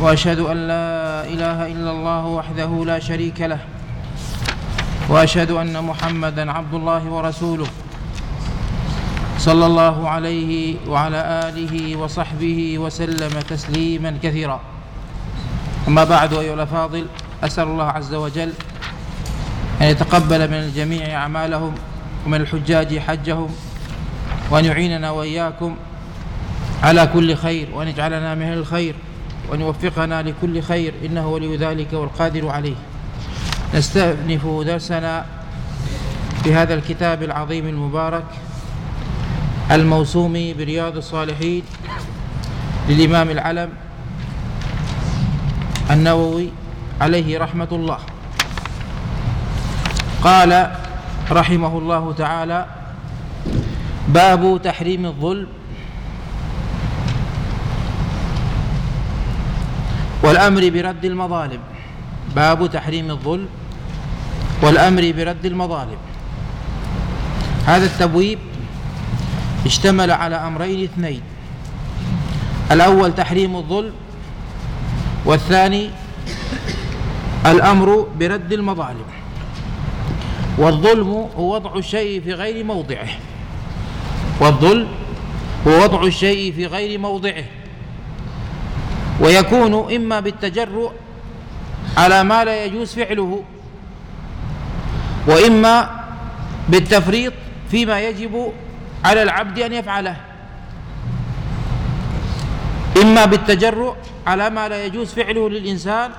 وأشهد أن لا إله إلا الله وحده لا شريك له. وأشهد أن محمدا عبد الله ورسوله. صلى الله عليه وعلى آله وصحبه وسلم تسليما كثيرا. أما بعد أيها الأفاضل أسأل الله عز وجل أن يتقبل من الجميع أعمالهم ومن الحجاج حجهم وأن يعيننا وإياكم على كل خير وأن يجعلنا من الخير. وأن يوفقنا لكل خير إنه ولي ذلك والقادر عليه. نستأنف درسنا في هذا الكتاب العظيم المبارك الموسوم برياض الصالحين للإمام العلم النووي عليه رحمة الله. قال رحمه الله تعالى باب تحريم الظلم والأمر برد المظالم. باب تحريم الظلم. والأمر برد المظالم. هذا التبويب اشتمل على أمرين اثنين. الأول تحريم الظلم والثاني الأمر برد المظالم. والظلم هو وضع الشيء في غير موضعه. والظلم هو وضع الشيء في غير موضعه. ويكون إما بالتجرؤ على ما لا يجوز فعله وإما بالتفريط فيما يجب على العبد أن يفعله. إما بالتجرؤ على ما لا يجوز فعله للإنسان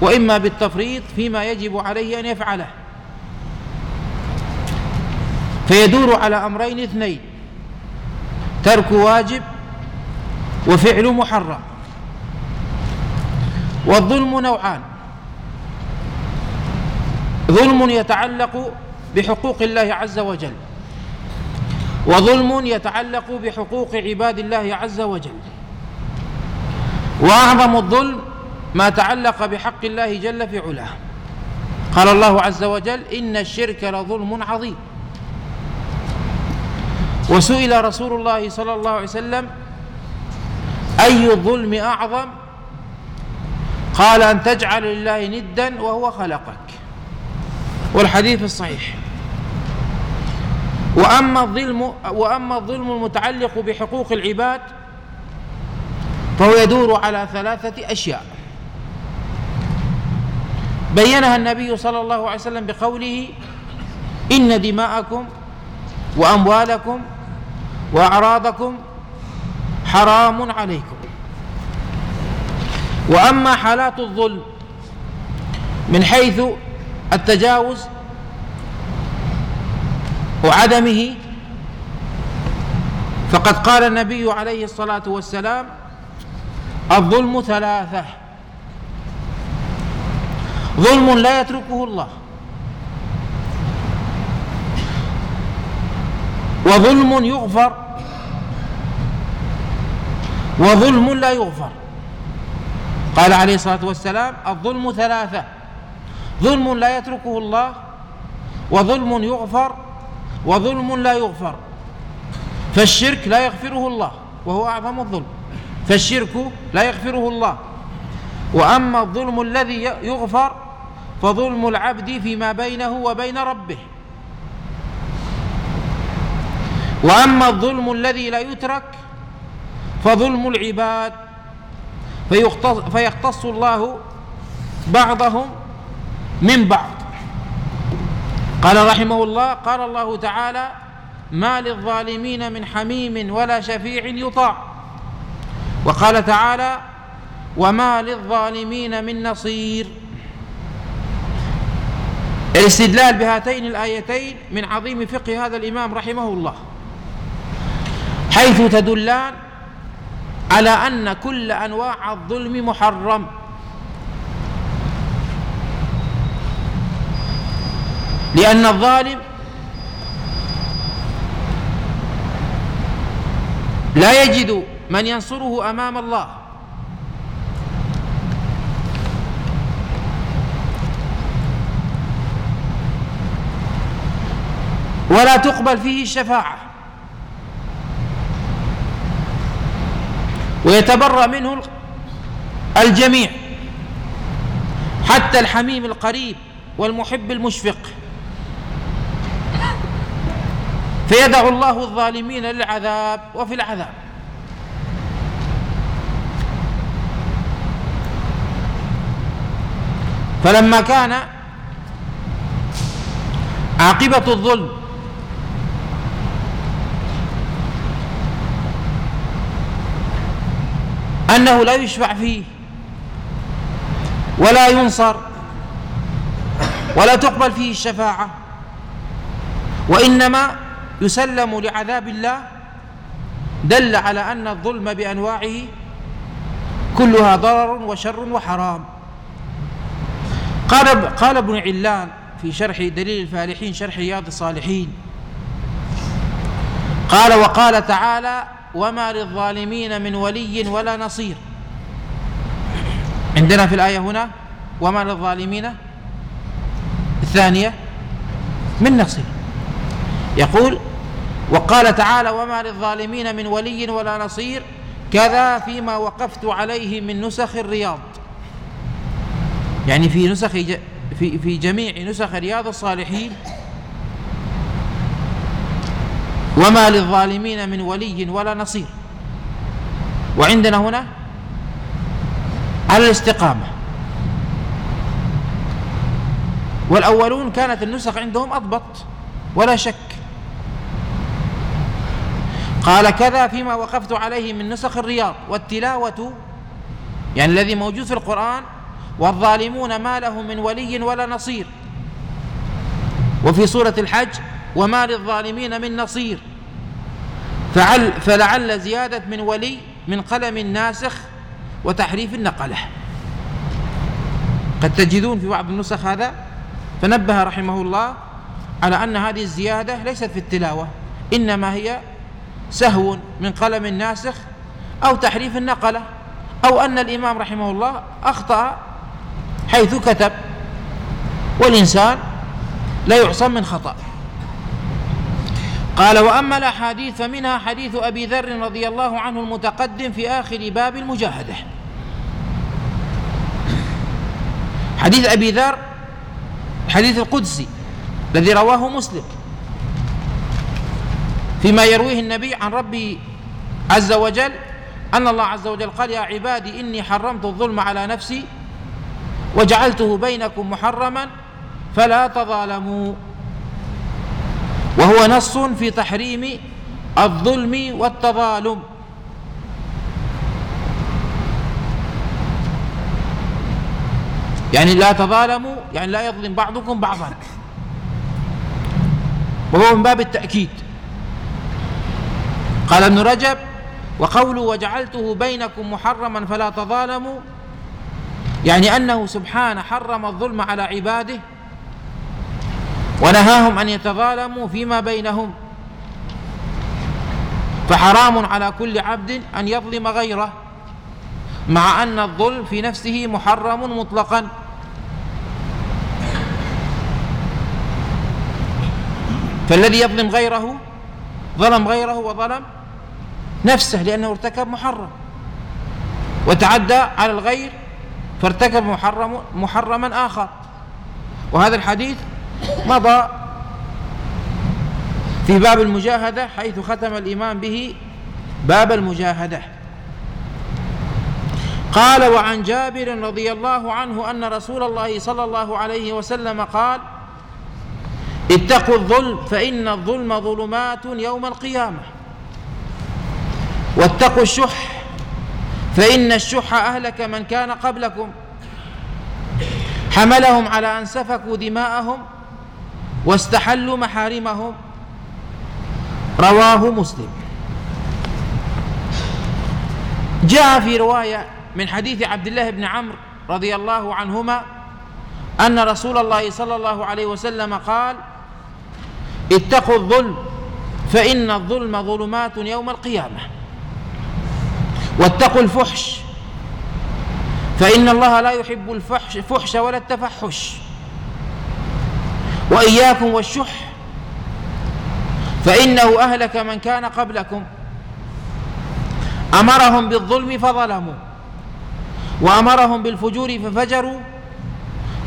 وإما بالتفريط فيما يجب عليه أن يفعله. فيدور على أمرين اثنين ترك واجب وفعل محرم. والظلم نوعان. ظلم يتعلق بحقوق الله عز وجل. وظلم يتعلق بحقوق عباد الله عز وجل. وأعظم الظلم ما تعلق بحق الله جل في علاه. قال الله عز وجل إن الشرك لظلم عظيم. وسئل رسول الله صلى الله عليه وسلم أي الظلم أعظم؟ قال أن تجعل لله ندا وهو خلقك. والحديث الصحيح. وأما الظلم وأما الظلم المتعلق بحقوق العباد فهو يدور على ثلاثة أشياء. بينها النبي صلى الله عليه وسلم بقوله إن دماءكم وأموالكم وأعراضكم حرام عليكم. وأما حالات الظلم من حيث التجاوز وعدمه فقد قال النبي عليه الصلاة والسلام الظلم ثلاثة. ظلم لا يتركه الله. وظلم يغفر. وظلم لا يغفر. قال عليه الصلاة والسلام الظلم ثلاثة. ظلم لا يتركه الله وظلم يغفر وظلم لا يغفر. فالشرك لا يغفره الله وهو أعظم الظلم. فالشرك لا يغفره الله. وأما الظلم الذي يغفر فظلم العبد فيما بينه وبين ربه. وأما الظلم الذي لا يترك فظلم العباد. فيختص الله بعضهم من بعض. قال رحمه الله قال الله تعالى ما للظالمين من حميم ولا شفيع يطاع وقال تعالى وما للظالمين من نصير الاستدلال بهاتين الآيتين من عظيم فقه هذا الإمام رحمه الله حيث تدلان على أن كل أنواع الظلم محرم. لأن الظالم لا يجد من ينصره أمام الله. ولا تقبل فيه الشفاعة. ويتبرأ منه الجميع حتى الحميم القريب والمحب المشفق. فيدع الله الظالمين للعذاب وفي العذاب. فلما كان عاقبة الظلم أنه لا يشفع فيه ولا ينصر ولا تقبل فيه الشفاعة وإنما يسلم لعذاب الله دل على أن الظلم بأنواعه كلها ضرر وشر وحرام. قال قال ابن علان في شرح دليل الفالحين شرح رياض الصالحين. قال وقال تعالى وما للظالمين من ولي ولا نصير. عندنا في الآية هنا وما للظالمين. الثانية من نصير. يقول وقال تعالى وما للظالمين من ولي ولا نصير. كذا فيما وقفت عليه من نسخ الرياض. يعني في نسخ في في جميع نسخ رياض الصالحين وما للظالمين من ولي ولا نصير. وعندنا هنا على الاستقامة. والأولون كانت النسخ عندهم أضبط ولا شك. قال كذا فيما وقفت عليه من نسخ الرياض والتلاوة يعني الذي موجود في القرآن والظالمون ما لهم من ولي ولا نصير. وفي سورة الحج وما للظالمين من نصير. فعل فلعل زيادة من ولي من قلم ناسخ وتحريف النقلة قد تجدون في بعض النسخ هذا؟ فنبه رحمه الله على أن هذه الزيادة ليست في التلاوة إنما هي سهو من قلم ناسخ أو تحريف النقلة أو أن الإمام رحمه الله أخطأ حيث كتب والإنسان لا يعصم من خطأ. قال وأما الأحاديث فمنها حديث أبي ذر رضي الله عنه المتقدم في آخر باب المجاهدة. حديث أبي ذر حديث القدسي الذي رواه مسلم فيما يرويه النبي عن ربي عز وجل أن الله عز وجل قال يا عبادي إني حرمت الظلم على نفسي وجعلته بينكم محرما فلا تظالموا. وهو نص في تحريم الظلم والتظالم. يعني لا تظالموا يعني لا يظلم بعضكم بعضا. وهو من باب التأكيد. قال ابن رجب وقوله وجعلته بينكم محرما فلا تظالموا يعني أنه سبحانه حرم الظلم على عباده ونهاهم أن يتظالموا فيما بينهم. فحرام على كل عبد أن يظلم غيره مع أن الظلم في نفسه محرم مطلقا. فالذي يظلم غيره ظلم غيره وظلم نفسه لأنه ارتكب محرم. وتعدى على الغير فارتكب محرم محرما آخر. وهذا الحديث مضى في باب المجاهدة حيث ختم الإمام به باب المجاهدة. قال وعن جابر رضي الله عنه أن رسول الله صلى الله عليه وسلم قال اتقوا الظلم فإن الظلم ظلمات يوم القيامة. واتقوا الشح فإن الشح أهلك من كان قبلكم. حملهم على أن سفكوا دماءهم واستحلوا محارمهم. رواه مسلم. جاء في رواية من حديث عبد الله بن عمرو رضي الله عنهما أن رسول الله صلى الله عليه وسلم قال اتقوا الظلم فإن الظلم ظلمات يوم القيامة. واتقوا الفحش فإن الله لا يحب الفحش فحش ولا التفحش. وإياكم والشح. فإنه أهلك من كان قبلكم. أمرهم بالظلم فظلموا. وأمرهم بالفجور ففجروا.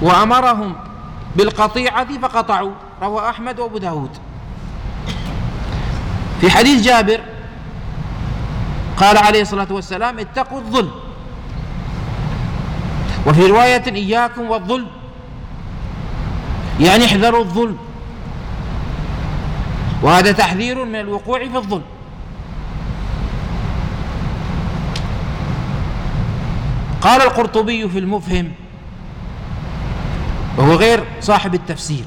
وأمرهم بالقطيعة فقطعوا. روى أحمد وأبو داود. في حديث جابر قال عليه الصلاة والسلام اتقوا الظلم. وفي رواية إياكم والظلم. يعني احذروا الظلم. وهذا تحذير من الوقوع في الظلم. قال القرطبي في المفهم وهو غير صاحب التفسير.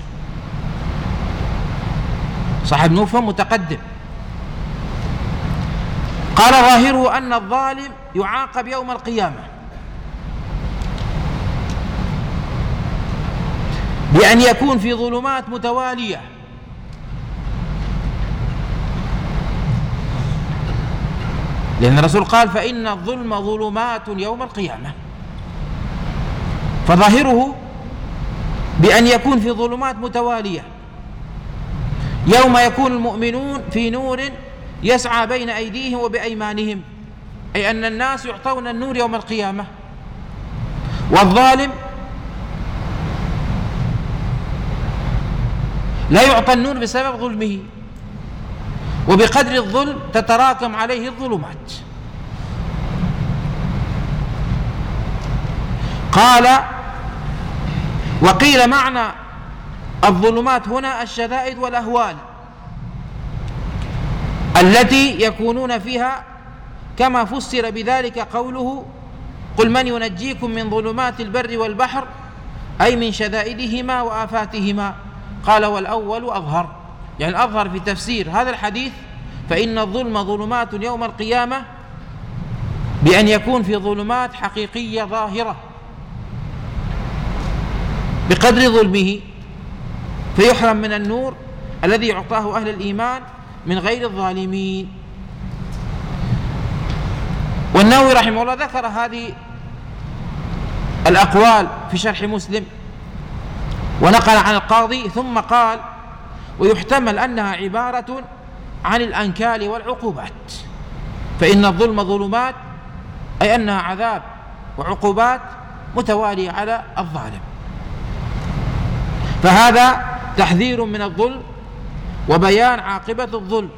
صاحب المفهم متقدم. قال ظاهره أن الظالم يعاقب يوم القيامة. بأن يكون في ظلمات متوالية. لأن الرسول قال فإن الظلم ظلمات يوم القيامة. فظاهره بأن يكون في ظلمات متوالية. يوم يكون المؤمنون في نور يسعى بين أيديهم وبأيمانهم. أي أن الناس يعطون النور يوم القيامة. والظالم لا يعطى النور بسبب ظلمه. وبقدر الظلم تتراكم عليه الظلمات. قال وقيل معنى الظلمات هنا الشدائد والأهوال التي يكونون فيها كما فسر بذلك قوله قل من ينجيكم من ظلمات البر والبحر أي من شدائدهما وآفاتهما. قال والأول أظهر. يعني الأظهر في تفسير هذا الحديث فإن الظلم ظلمات يوم القيامة بأن يكون في ظلمات حقيقية ظاهرة. بقدر ظلمه فيحرم من النور الذي يعطاه أهل الإيمان من غير الظالمين. والنووي رحمه الله ذكر هذه الأقوال في شرح مسلم. ونقل عن القاضي ثم قال ويحتمل أنها عبارة عن الأنكال والعقوبات فإن الظلم ظلمات أي أنها عذاب وعقوبات متوالية على الظالم. فهذا تحذير من الظلم وبيان عاقبة الظلم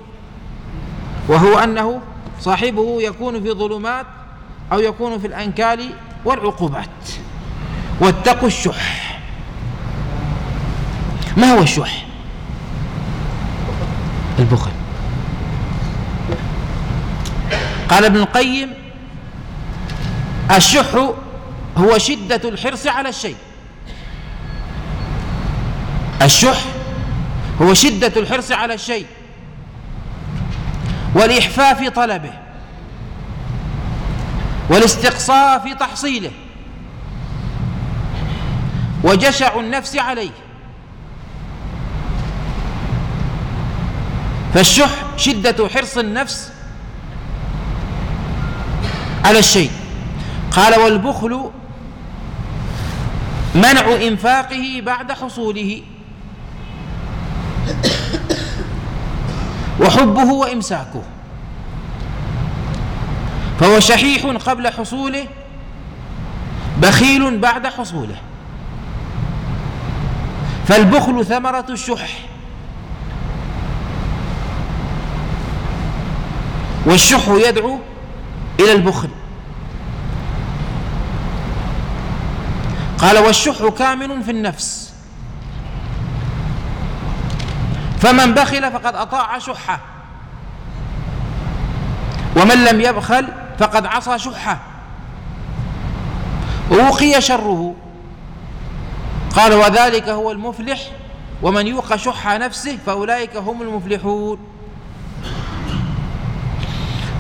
وهو أنه صاحبه يكون في ظلمات أو يكون في الأنكال والعقوبات. واتقوا الشح. ما هو الشح؟ البخل. قال ابن القيم الشح هو شدة الحرص على الشيء. الشح هو شدة الحرص على الشيء والإحفاء في طلبه والاستقصاء في تحصيله وجشع النفس عليه. فالشح شدة حرص النفس على الشيء. قال والبخل منع إنفاقه بعد حصوله. وحبه وإمساكه. فهو شحيح قبل حصوله بخيل بعد حصوله. فالبخل ثمرة الشح. والشح يدعو إلى البخل. قال والشح كامن في النفس. فمن بخل فقد أطاع شحه ومن لم يبخل فقد عصى شحه ووقي شره. قال وذلك هو المفلح ومن يوق شح نفسه فأولئك هم المفلحون.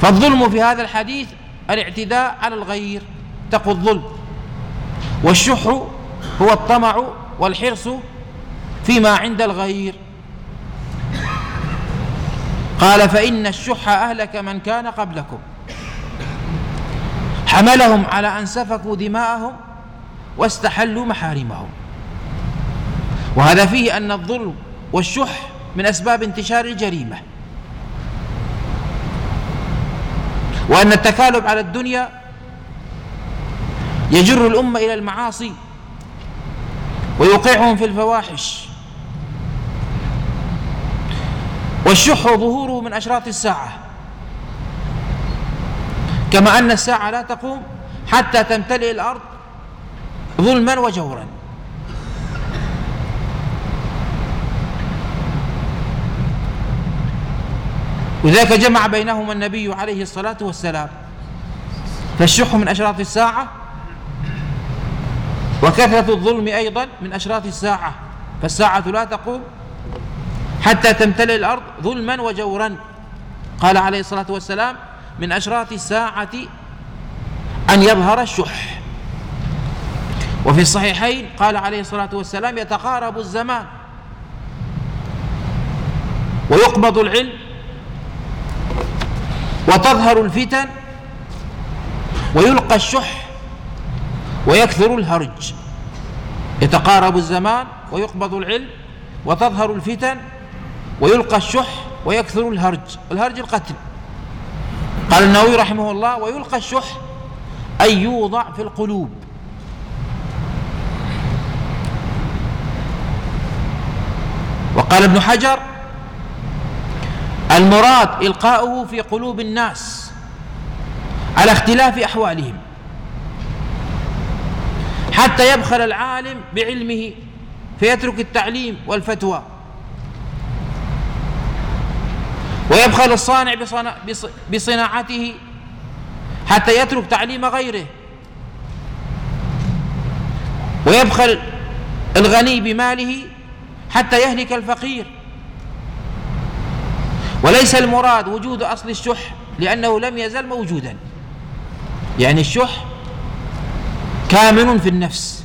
فالظلم في هذا الحديث الاعتداء على الغير تقوا الظلم. والشح هو الطمع والحرص فيما عند الغير. قال فإن الشح أهلك من كان قبلكم. حملهم على أن سفكوا دماءهم واستحلوا محارمهم. وهذا فيه أن الظلم والشح من أسباب انتشار الجريمة. وأن التكالب على الدنيا يجر الأمة إلى المعاصي ويوقعهم في الفواحش. والشح ظهوره من أشراط الساعة. كما أن الساعة لا تقوم حتى تمتلئ الأرض ظلما وجورا. وذلك جمع بينهما النبي عليه الصلاة والسلام. فالشح من أشراط الساعة وكثرة الظلم أيضا من أشراط الساعة. فالساعة لا تقوم حتى تمتلئ الأرض ظلما وجورا. قال عليه الصلاة والسلام من أشراط الساعة أن يظهر الشح. وفي الصحيحين قال عليه الصلاة والسلام يتقارب الزمان ويقبض العلم وتظهر الفتن ويلقى الشح ويكثر الهرج. يتقارب الزمان ويقبض العلم وتظهر الفتن ويلقى الشح ويكثر الهرج. الهرج القتل. قال النووي رحمه الله ويلقى الشح أن يوضع في القلوب. وقال ابن حجر المراد إلقاؤه في قلوب الناس على اختلاف أحوالهم. حتى يبخل العالم بعلمه فيترك التعليم والفتوى. ويبخل الصانع بصناعته حتى يترك تعليم غيره. ويبخل الغني بماله حتى يهلك الفقير. وليس المراد وجود أصل الشح لأنه لم يزل موجودا. يعني الشح كامن في النفس.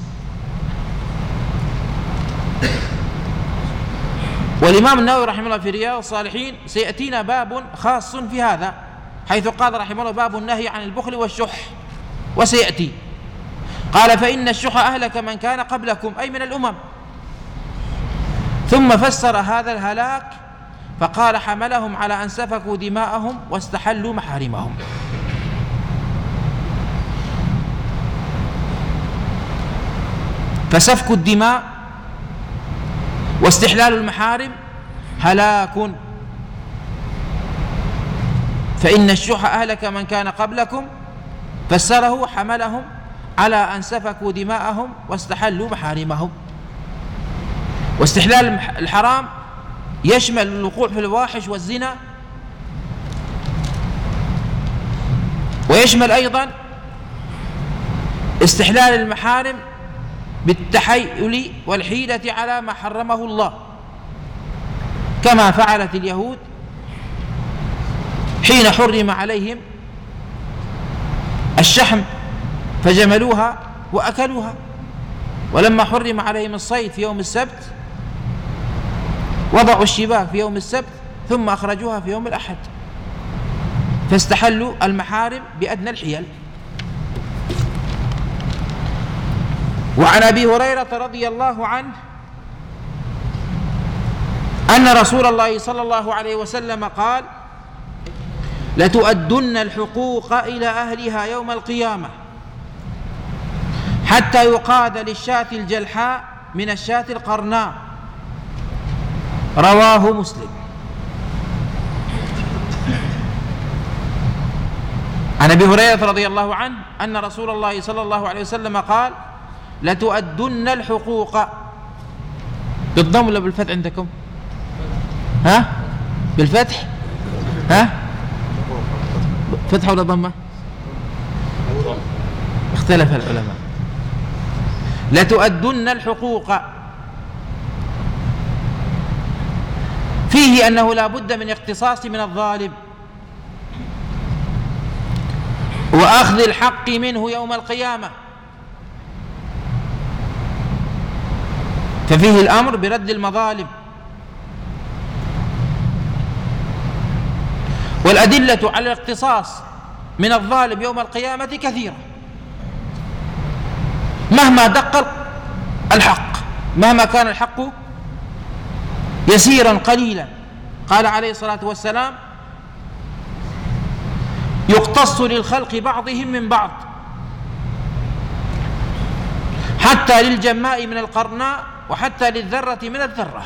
والإمام النووي رحمه الله في رياض الصالحين سيأتينا باب خاص في هذا حيث قال رحمه الله باب النهي عن البخل والشح وسيأتي. قال فإن الشح أهلك من كان قبلكم أي من الأمم. ثم فسر هذا الهلاك فقال حملهم على أن سفكوا دماءهم واستحلوا محارمهم. فسفك الدماء واستحلال المحارم هلاك. فإن الشح أهلك من كان قبلكم. فسره حملهم على أن سفكوا دماءهم واستحلوا محارمهم. واستحلال الحرام يشمل الوقوع في الواحش والزنا. ويشمل أيضا استحلال المحارم بالتحيل والحيلة على ما حرمه الله. كما فعلت اليهود حين حرم عليهم الشحم فجملوها وأكلوها. ولما حرم عليهم الصيد في يوم السبت وضعوا الشباك في يوم السبت ثم أخرجوها في يوم الأحد. فاستحلوا المحارم بأدنى الحيل. وعن أبي هريرة رضي الله عنه أن رسول الله صلى الله عليه وسلم قال لتؤدن الحقوق إلى أهلها يوم القيامة حتى يقاد للشاة الجلحاء من الشاة القرناء. رواه مسلم. عن أبي هريرة رضي الله عنه أن رسول الله صلى الله عليه وسلم قال لتؤدن الحقوق. بالضم ولا بالفتح عندكم؟ ها؟ بالفتح؟ ها؟ فتح ولا ضمة؟ اختلف العلماء. لتؤدن الحقوق. فيه أنه لا بد من اقتصاص من الظالم. وأخذ الحق منه يوم القيامة. ففيه الأمر برد المظالم. والأدلة على الاقتصاص من الظالم يوم القيامة كثيرة. مهما دق الحق مهما كان الحق يسيرا قليلا. قال عليه الصلاة والسلام يقتص للخلق بعضهم من بعض حتى للجماء من القرناء وحتى للذرة من الذرة.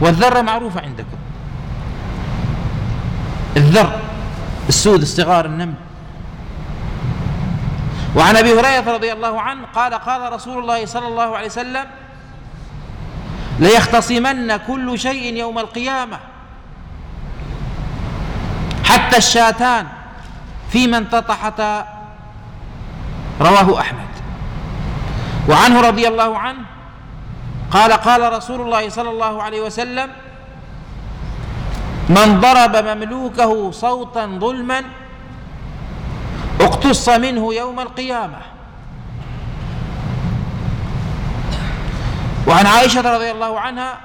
والذرة معروفة عندكم. الذر السود الصغار النمل. وعن أبي هريرة رضي الله عنه قال قال رسول الله صلى الله عليه وسلم ليختصمن كل شيء يوم القيامة حتى الشاتان فيما انتطحتا رواه أحمد. وعنه رضي الله عنه قال قال رسول الله صلى الله عليه وسلم من ضرب مملوكه صوتا ظلما اقتص منه يوم القيامة. وعن عائشة رضي الله عنها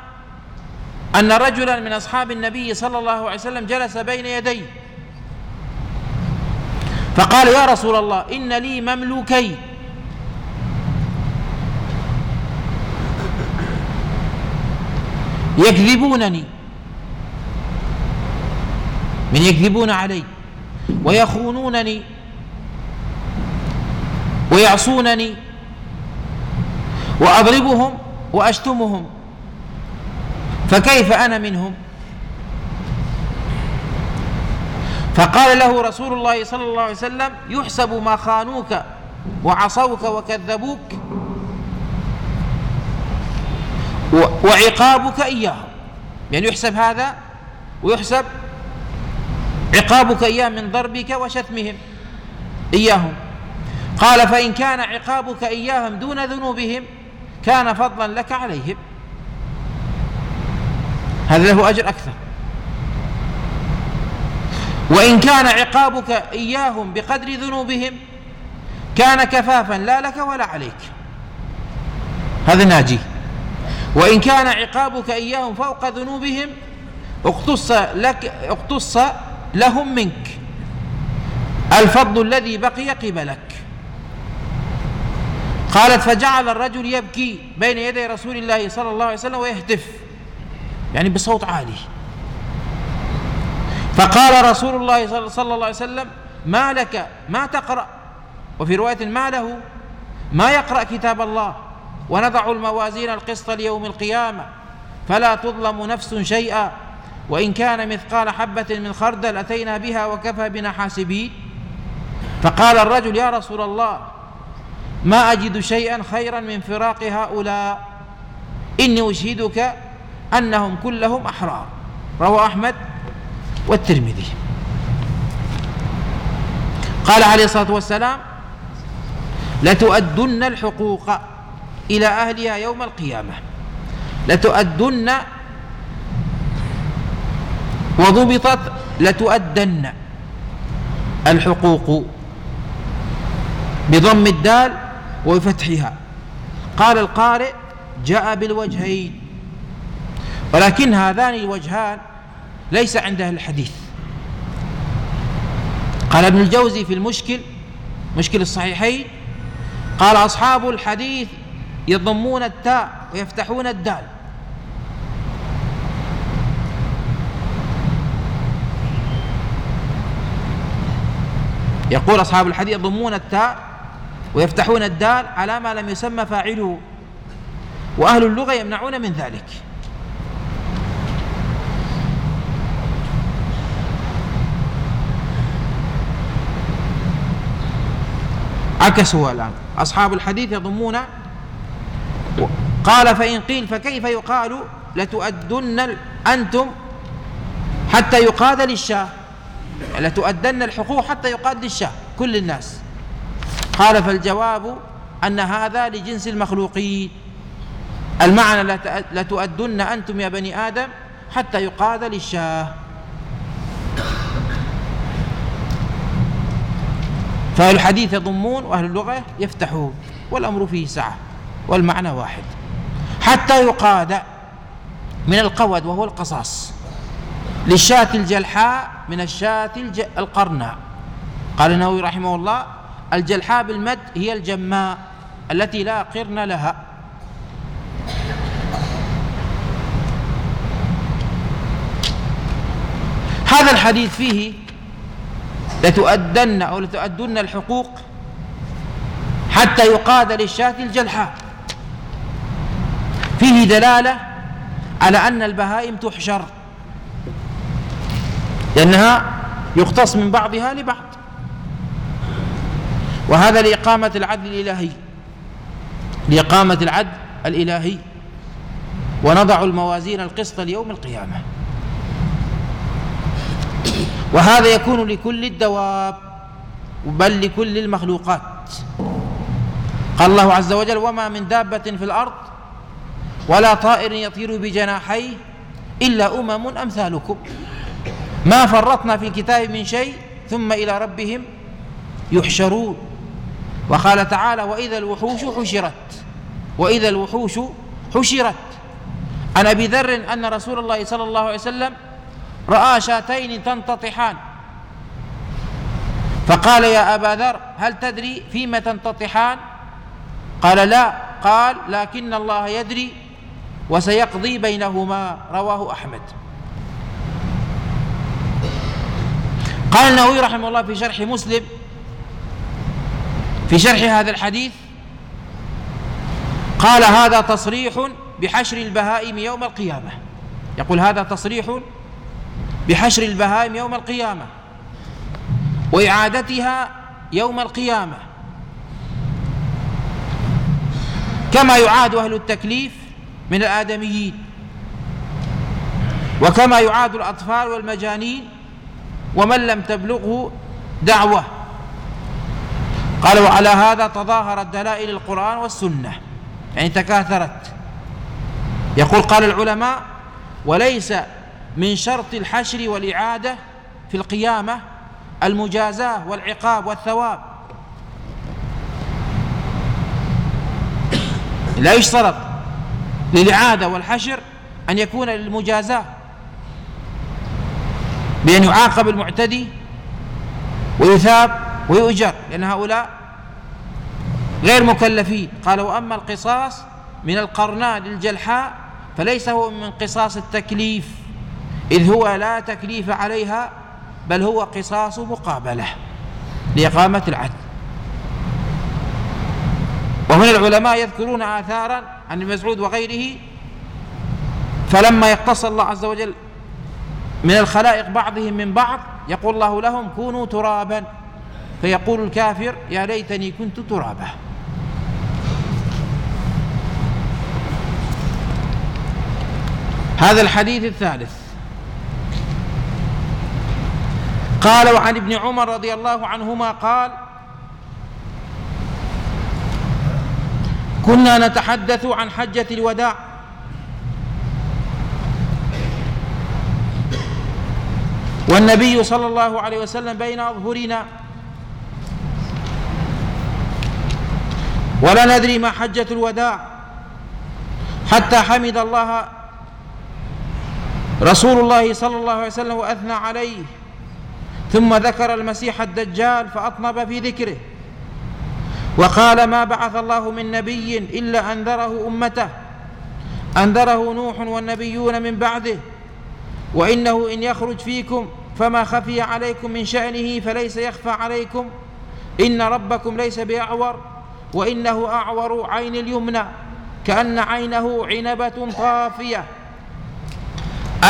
أن رجلا من أصحاب النبي صلى الله عليه وسلم جلس بين يديه فقال يا رسول الله إن لي مملوكين يكذبونني. من يكذبون علي. ويخونونني. ويعصونني وأضربهم وأشتمهم فكيف أنا منهم؟ فقال له رسول الله صلى الله عليه وسلم يحسب ما خانوك وعصوك وكذبوك وعقابك إياهم. يعني يحسب هذا ويحسب عقابك إياهم من ضربك وشتمهم إياهم. قال فإن كان عقابك إياهم دون ذنوبهم كان فضلا لك عليهم. هذا له أجر أكثر. وإن كان عقابك إياهم بقدر ذنوبهم كان كفافا لا لك ولا عليك. هذا ناجي. وإن كان عقابك إياهم فوق ذنوبهم اقتص لك اقتص لهم منك الفضل الذي بقي قبلك. قالت فجعل الرجل يبكي بين يدي رسول الله صلى الله عليه وسلم ويهتف. يعني بصوت عالي. فقال رسول الله صلى الله عليه وسلم ما لك؟ ما تقرأ؟ وفي رواية ما له؟ ما يقرأ كتاب الله؟ ونضع الموازين القسط ليوم القيامة. فلا تظلم نفس شيئا. وإن كان مثقال حبة من خردل أتينا بها وكفى بنا حاسبين. فقال الرجل يا رسول الله ما أجد شيئا خيرا من فراق هؤلاء. إني أشهدك أنهم كلهم أحرار. رواه أحمد والترمذي. قال عليه الصلاة والسلام لتؤدن الحقوق إلى أهلها يوم القيامة. لتؤدن وضبطت لتؤدن الحقوق بضم الدال وفتحها. قال القارئ جاء بالوجهين. ولكن هذان الوجهان ليس عند أهل الحديث. قال ابن الجوزي في المشكل مشكل الصحيحين قال أصحاب الحديث يضمون التاء ويفتحون الدال. يقول أصحاب الحديث يضمون التاء ويفتحون الدال على ما لم يسمى فاعله. وأهل اللغة يمنعون من ذلك. عكسوا الآن. أصحاب الحديث يضمون قال فإن قيل فكيف يقال لتؤدن أنتم حتى يقاد للشاه. لتؤدن الحقوق حتى يقاد للشاه. كل الناس. قال فالجواب أن هذا لجنس المخلوقين. المعنى لتؤدن أنتم يا بني آدم حتى يقاد للشاه. فأهل الحديث يضمون وأهل اللغة يفتحون والأمر فيه سعة والمعنى واحد. حتى يقاد من القود وهو القصاص. للشاة الجلحاء من الشاة القرناء. قال النووي رحمه الله الجلحاء بالمد هي الجماء التي لا قرن لها. هذا الحديث فيه لتؤدن أو لتؤدن الحقوق حتى يقاد للشاة الجلحاء. فيه دلالة على أن البهائم تحشر لأنها يقتص من بعضها لبعض. وهذا لإقامة العدل الإلهي. لإقامة العدل الإلهي. ونضع الموازين القسط ليوم القيامة. وهذا يكون لكل الدواب بل لكل المخلوقات. قال الله عز وجل وما من دابة في الأرض ولا طائر يطير بجناحيه إلا أمم أمثالكم. ما فرطنا في الكتاب من شيء ثم إلى ربهم يحشرون. وقال تعالى وإذا الوحوش حشرت. وإذا الوحوش حشرت. عن أبي ذر أن رسول الله صلى الله عليه وسلم رأى شاتين تنتطحان. فقال يا أبا ذر هل تدري فيما تنتطحان؟ قال لا. قال لكن الله يدري وسيقضي بينهما. رواه أحمد. قال النووي رحمه الله في شرح مسلم في شرح هذا الحديث قال هذا تصريح بحشر البهائم يوم القيامة. يقول هذا تصريح بحشر البهائم يوم القيامة وإعادتها يوم القيامة. كما يعاد أهل التكليف من الآدميين وكما يعاد الأطفال والمجانين ومن لم تبلغه دعوة. قال وعلى هذا تظاهرت دلائل القرآن والسنة. يعني تكاثرت. يقول قال العلماء وليس من شرط الحشر والإعادة في القيامة المجازاة والعقاب والثواب. لا يشترط للإعادة والحشر أن يكون للمجازاة بأن يعاقب المعتدي ويثاب ويؤجر لأن هؤلاء غير مكلفين. قال وأما القصاص من القرناء للجلحاء فليس هو من قصاص التكليف إذ هو لا تكليف عليها بل هو قصاص مقابلة لإقامة العدل. ومن العلماء يذكرون آثارا عن المسعود وغيره فلما يقتص الله عز وجل من الخلائق بعضهم من بعض يقول الله لهم كونوا ترابا. فيقول الكافر يا ليتني كنت ترابا. هذا الحديث الثالث. قال وعن ابن عمر رضي الله عنهما قال كنا نتحدث عن حجة الوداع. والنبي صلى الله عليه وسلم بين أظهرنا ولا ندري ما حجة الوداع. حتى حمد الله رسول الله صلى الله عليه وسلم وأثنى عليه. ثم ذكر المسيح الدجال فأطنب في ذكره. وقال ما بعث الله من نبي إلا أنذره أمته. أنذره نوح والنبيون من بعده. وإنه إن يخرج فيكم فما خفي عليكم من شأنه فليس يخفى عليكم. إن ربكم ليس بأعور. وإنه أعور عين اليمنى كأن عينه عنبة طافية.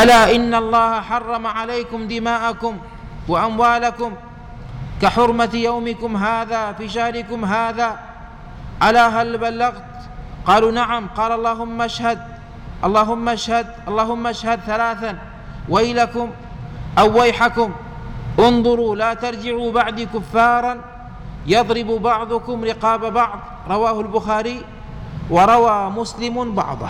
ألا إن الله حرم عليكم دماءكم وأموالكم كحرمة يومكم هذا في شهركم هذا. ألا هل بلغت؟ قالوا نعم. قال اللهم اشهد اللهم اشهد اللهم اشهد ثلاثا. ويلكم أو ويحكم انظروا لا ترجعوا بعد كفارا. يضرب بعضكم رقاب بعض. رواه البخاري وروى مسلم بعضه.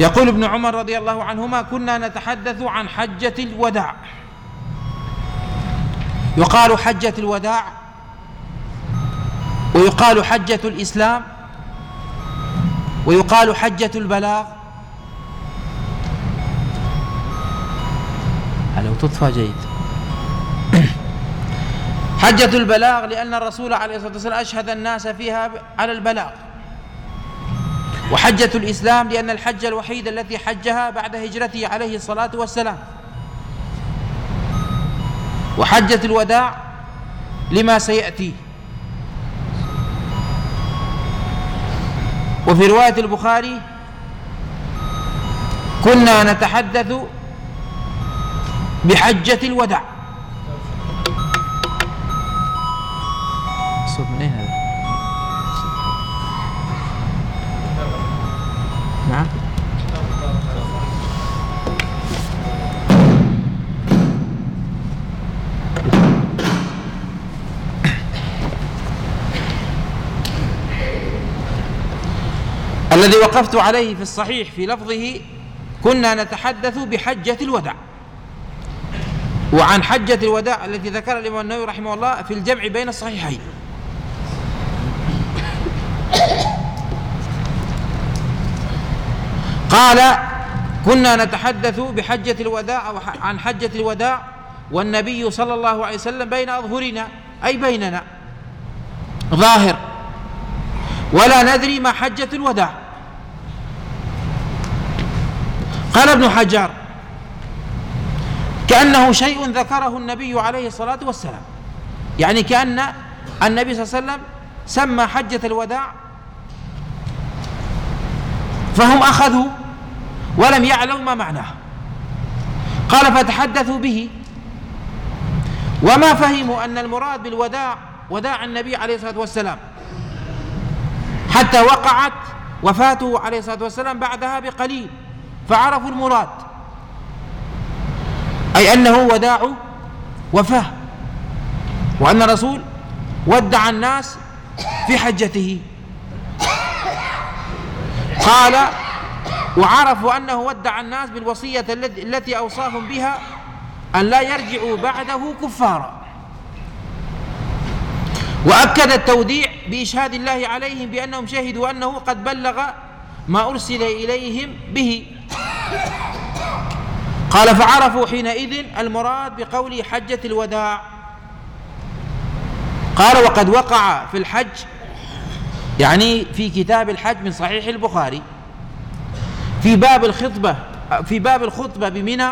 يقول ابن عمر رضي الله عنهما كنا نتحدث عن حجة الوداع. يقال حجة الوداع ويقال حجة الإسلام ويقال حجة البلاغ لو تطفى جيد حجة البلاغ لأن الرسول عليه الصلاة والسلام أشهد الناس فيها على البلاغ. وحجة الإسلام لأن الحج الوحيد التي حجها بعد هجرته عليه الصلاة والسلام. وحجة الوداع لما سيأتي. وفي رواية البخاري كنا نتحدث بحجة الوداع. الصوت من أين هذا؟ نعم. الذي وقفت عليه في الصحيح في لفظه كنا نتحدث بحجة الوداع. وعن حجة الوداع التي ذكرها الإمام النووي رحمه الله في الجمع بين الصحيحين. قال كنا نتحدث بحجة الوداع عن حجة الوداع والنبي صلى الله عليه وسلم بين أظهرنا أي بيننا؟ ظاهر ولا ندري ما حجة الوداع. قال ابن حجر كأنه شيء ذكره النبي عليه الصلاة والسلام. يعني كأن النبي صلى الله عليه وسلم سمى حجة الوداع فهم أخذوا ولم يعلموا ما معناه. قال فتحدثوا به. وما فهموا أن المراد بالوداع وداع النبي عليه الصلاة والسلام. حتى وقعت وفاته عليه الصلاة والسلام بعدها بقليل فعرفوا المراد. أي أنه وداع وفاة وأن الرسول ودع الناس في حجته. قال وعرفوا أنه ودع الناس بالوصية التي أوصاهم بها أن لا يرجعوا بعده كفارا. وأكد التوديع بإشهاد الله عليهم بأنهم شهدوا أنه قد بلغ ما أرسل إليهم به. قال فعرفوا حينئذ المراد بقول حجة الوداع. قال وقد وقع في الحج يعني في كتاب الحج من صحيح البخاري في باب الخطبة في باب الخطبة بمنى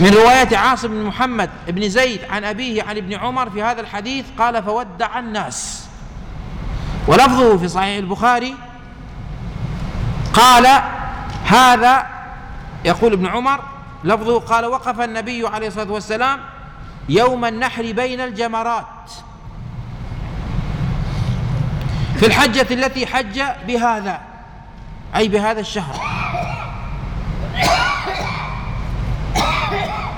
من رواية عاصم بن محمد بن زيد عن أبيه عن ابن عمر في هذا الحديث قال فودع الناس. ولفظه في صحيح البخاري قال هذا يقول ابن عمر لفظه قال وقف النبي عليه الصلاة والسلام يوم النحر بين الجمرات. في الحجة التي حج بهذا أي بهذا الشهر.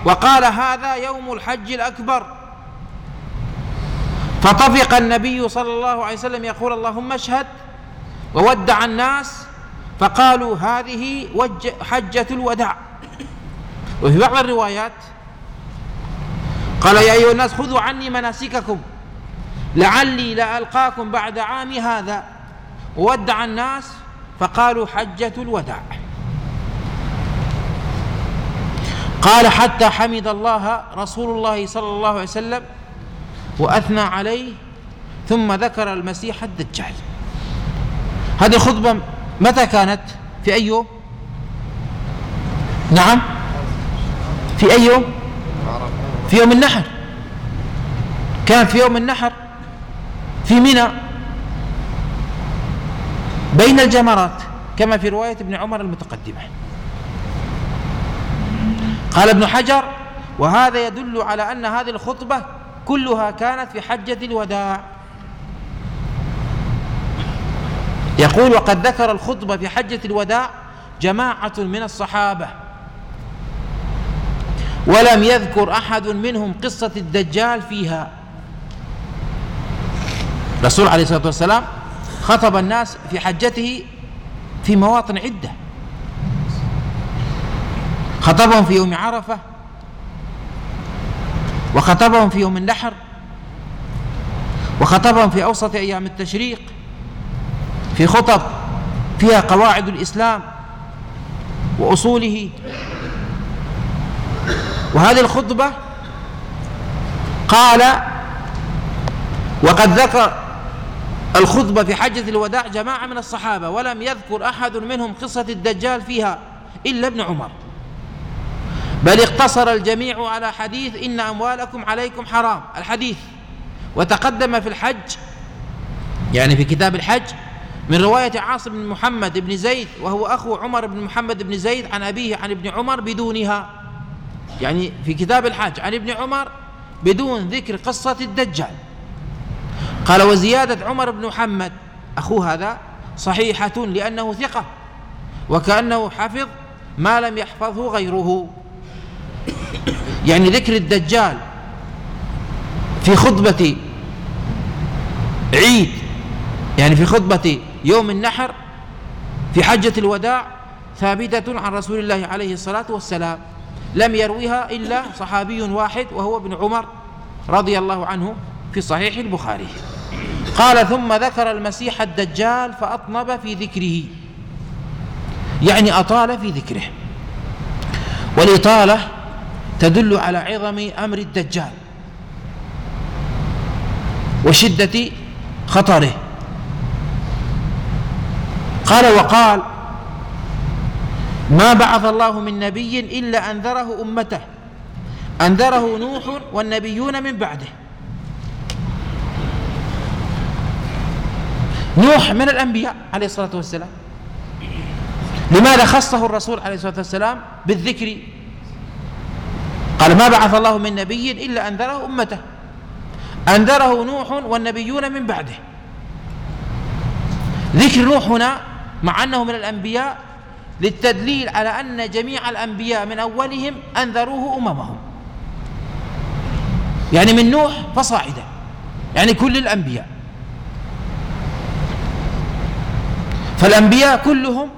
وقال هذا يوم الحج الأكبر. فطفق النبي صلى الله عليه وسلم يقول اللهم اشهد وودع الناس فقالوا هذه حجة الوداع. وفي بعض الروايات قال يا أيها الناس خذوا عني مناسككم. لعلي لألقاكم بعد عام هذا. وودع الناس فقالوا حجة الوداع. قال حتى حمد الله رسول الله صلى الله عليه وسلم وأثنى عليه ثم ذكر المسيح الدجال. هذه الخطبة متى كانت؟ في أي يوم؟ نعم. في أي يوم؟ في يوم النحر. كانت في يوم النحر. في منى. بين الجمرات كما في رواية ابن عمر المتقدمة. قال ابن حجر وهذا يدل على أن هذه الخطبة كلها كانت في حجة الوداع. يقول وقد ذكر الخطبة في حجة الوداع جماعة من الصحابة ولم يذكر أحد منهم قصة الدجال فيها. الرسول عليه الصلاة والسلام خطب الناس في حجته في مواطن عدة. خطبهم في يوم عرفة وخطبهم في يوم النحر وخطبهم في أوسط أيام التشريق في خطب فيها قواعد الإسلام وأصوله. وهذه الخطبة قال وقد ذكر الخطبة في حجة الوداع جماعة من الصحابة ولم يذكر أحد منهم قصة الدجال فيها إلا ابن عمر. بل اقتصر الجميع على حديث إن أموالكم عليكم حرام الحديث. وتقدم في الحج يعني في كتاب الحج من رواية عاصم بن محمد بن زيد وهو أخو عمر بن محمد بن زيد عن أبيه عن ابن عمر بدونها. يعني في كتاب الحج عن ابن عمر بدون ذكر قصة الدجال. قال وزيادة عمر بن محمد أخوه هذا صحيحة لأنه ثقة وكأنه حفظ ما لم يحفظه غيره. يعني ذكر الدجال في خطبة عيد يعني في خطبة يوم النحر في حجة الوداع ثابتة عن رسول الله عليه الصلاة والسلام لم يرويها إلا صحابي واحد وهو ابن عمر رضي الله عنه في صحيح البخاري. قال ثم ذكر المسيح الدجال فأطنب في ذكره. يعني أطال في ذكره. والإطالة تدل على عظم أمر الدجال وشدة خطره. قال وقال ما بعث الله من نبي إلا أنذره أمته. أنذره نوح والنبيون من بعده. نوح من الأنبياء عليه الصلاة والسلام. لماذا خصه الرسول عليه الصلاة والسلام بالذكر؟ قال ما بعث الله من نبي إلا أنذره أمته. أنذره نوح والنبيون من بعده. ذكر نوح هنا مع أنه من الأنبياء للتدليل على أن جميع الأنبياء من أولهم أنذروه أممهم. يعني من نوح فصاعدا يعني كل الأنبياء. فالأنبياء كلهم